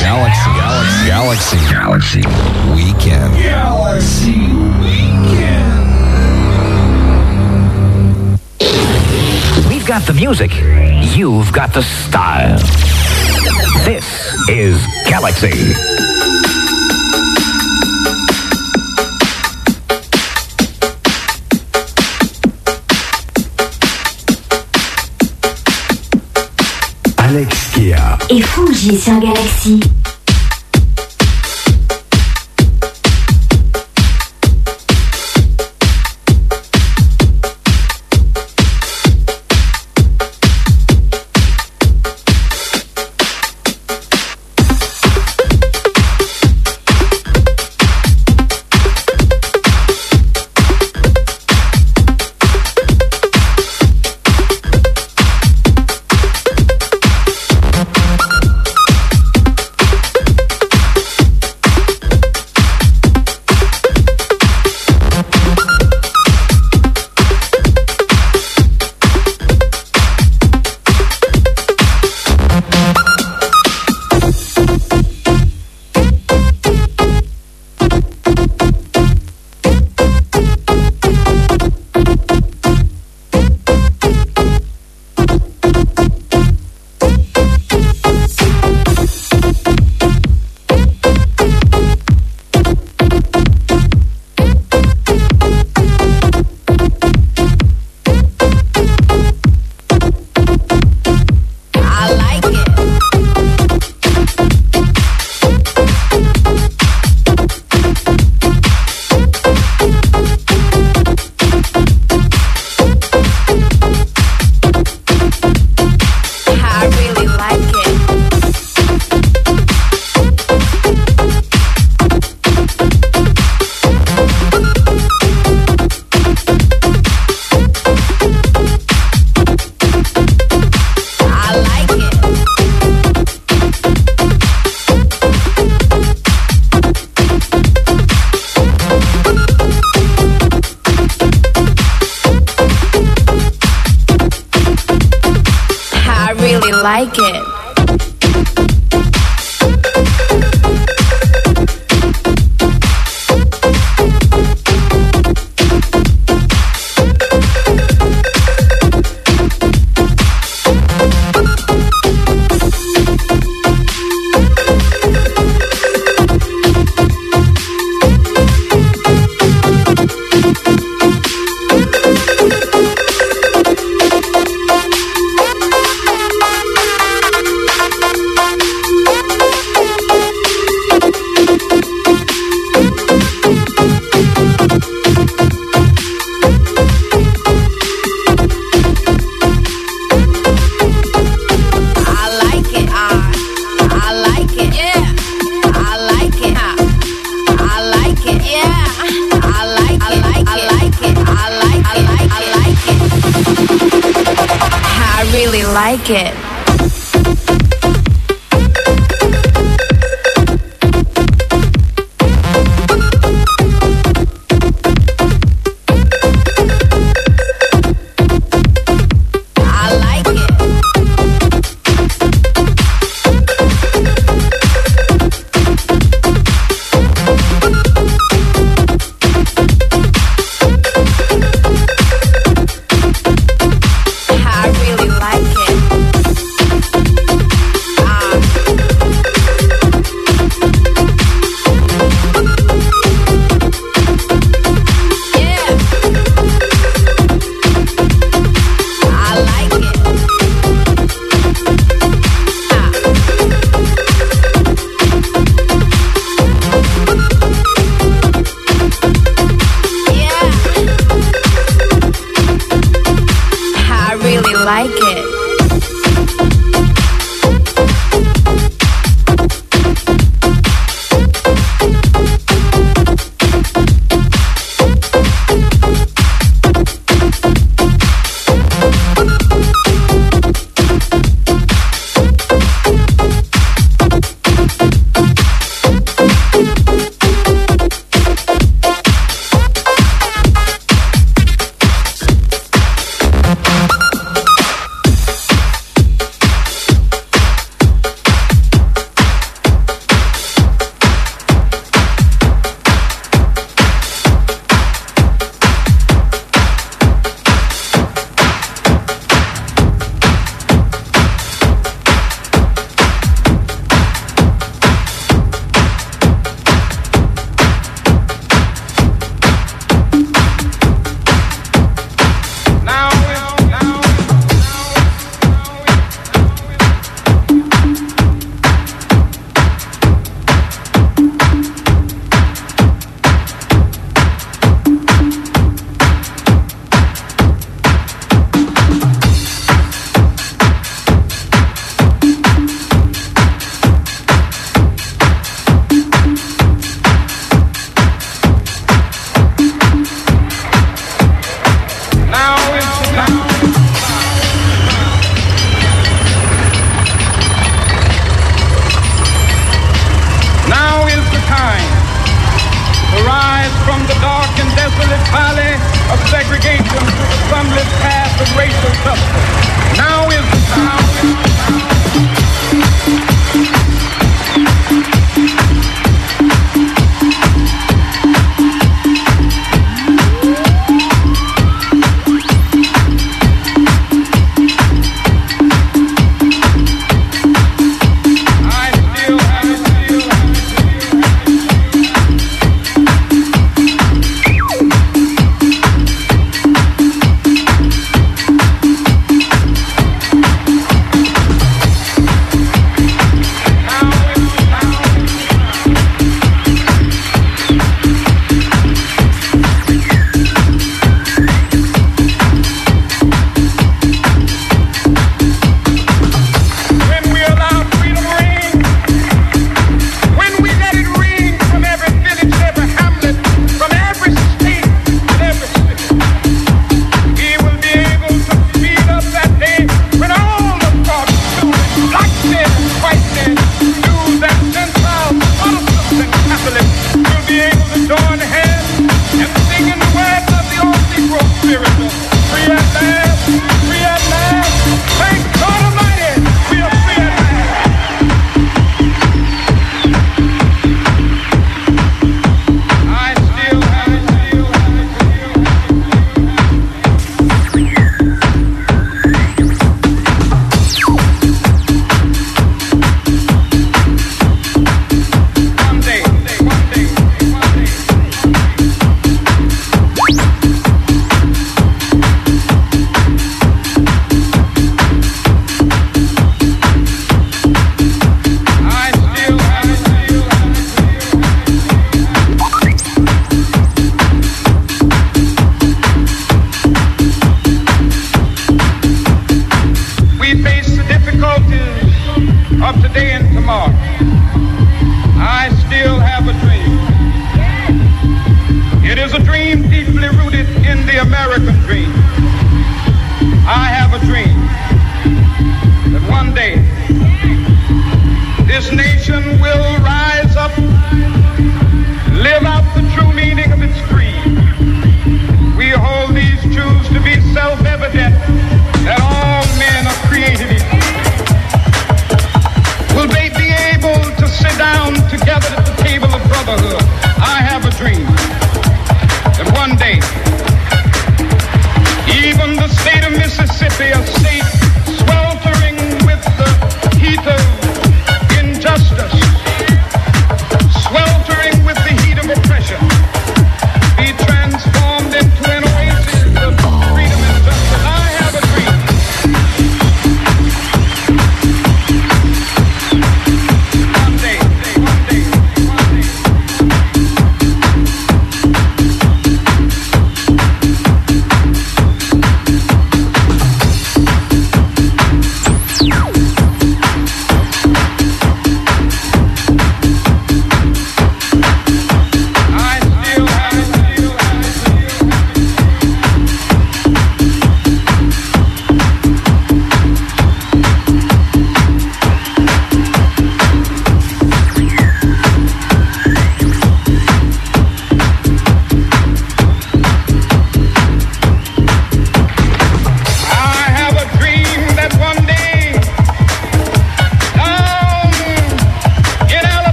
Galaxy. Galaxy. Galaxy. Galaxy. Weekend. Galaxy Weekend. We've got the music. You've got the style. This is Galaxy. Alex Kia. Et Fungi sur Galaxy.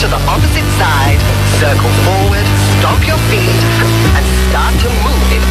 to the opposite side, circle forward, stomp your feet, and start to move it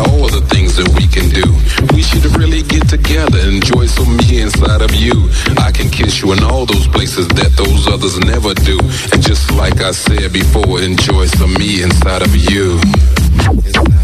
all the things that we can do. We should really get together, and enjoy some me inside of you. I can kiss you in all those places that those others never do. And just like I said before, enjoy some me inside of you. Inside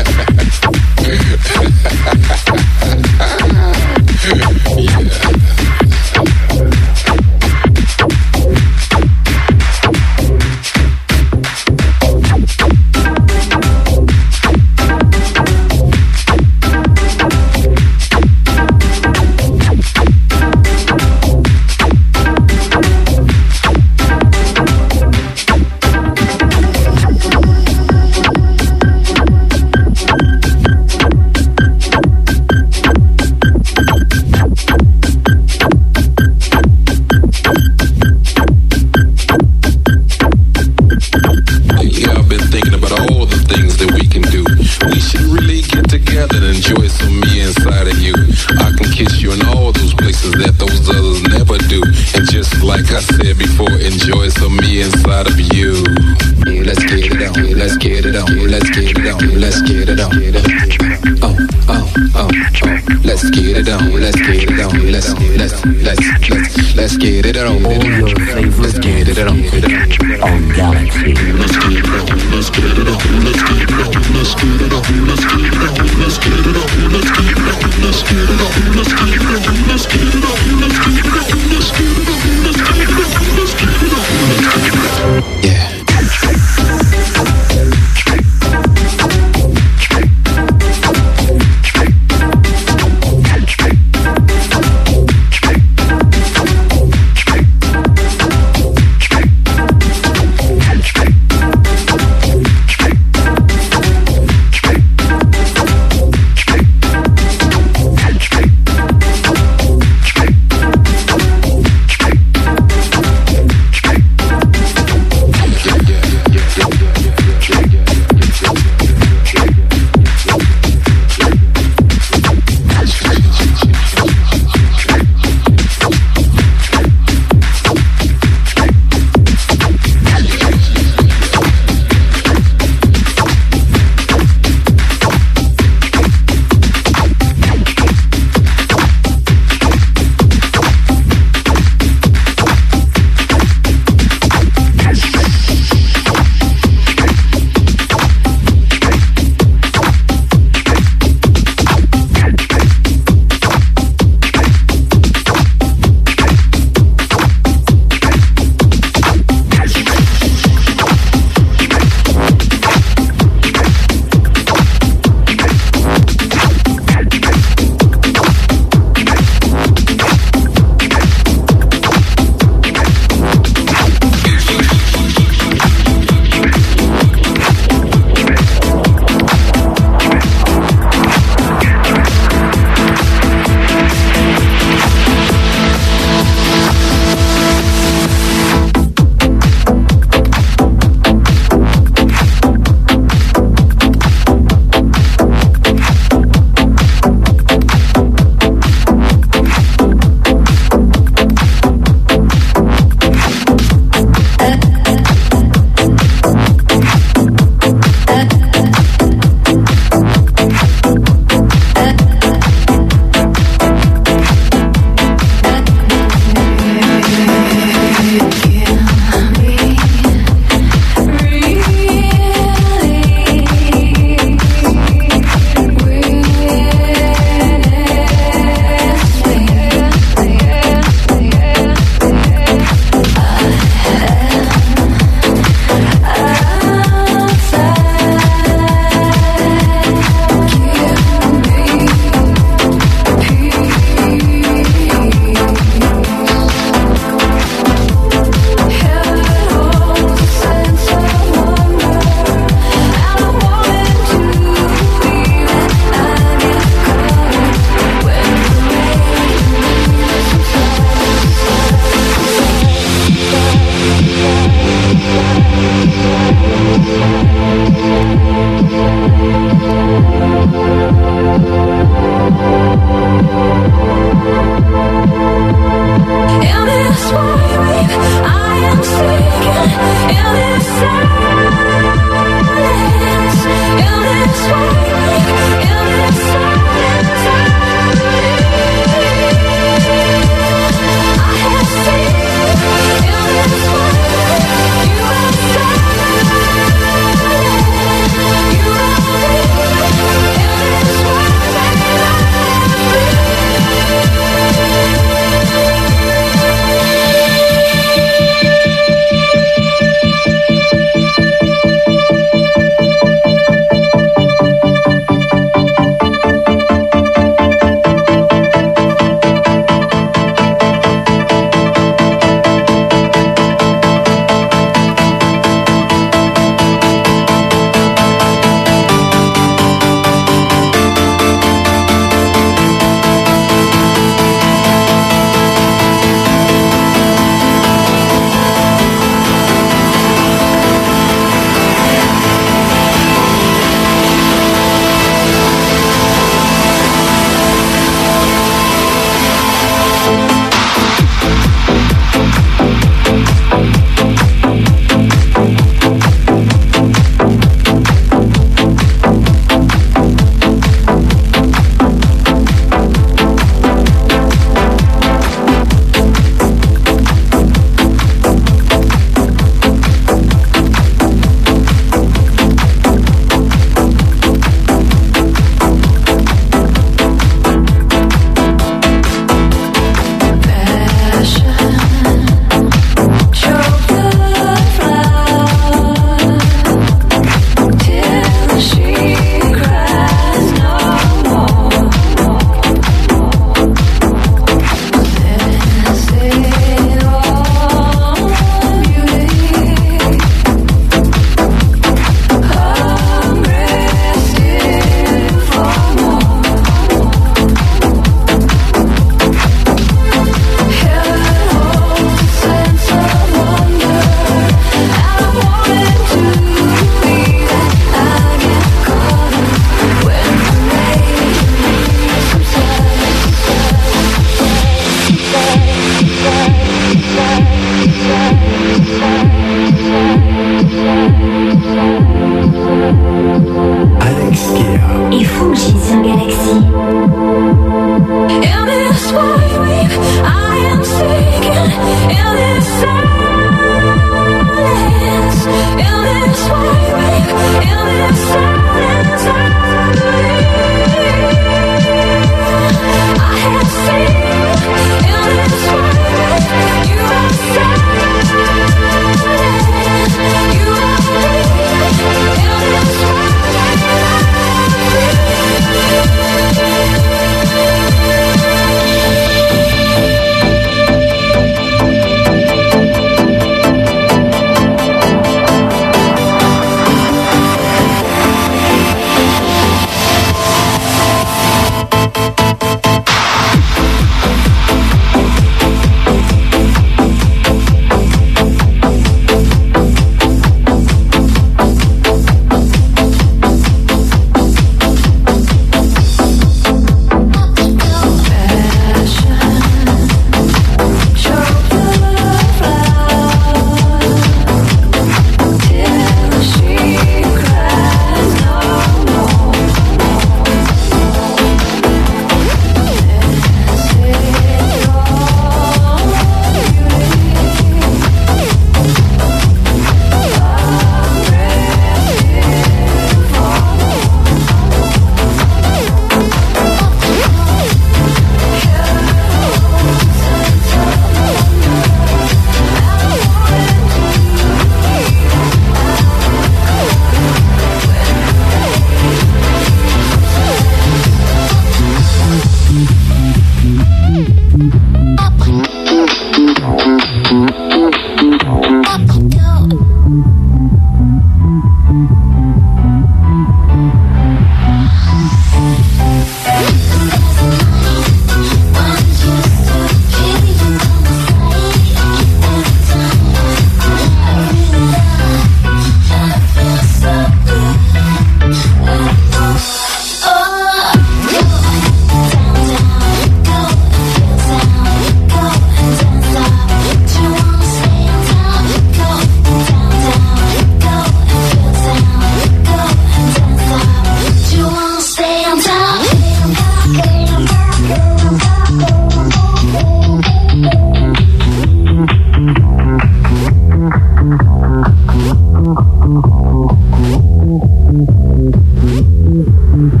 Mm-hmm.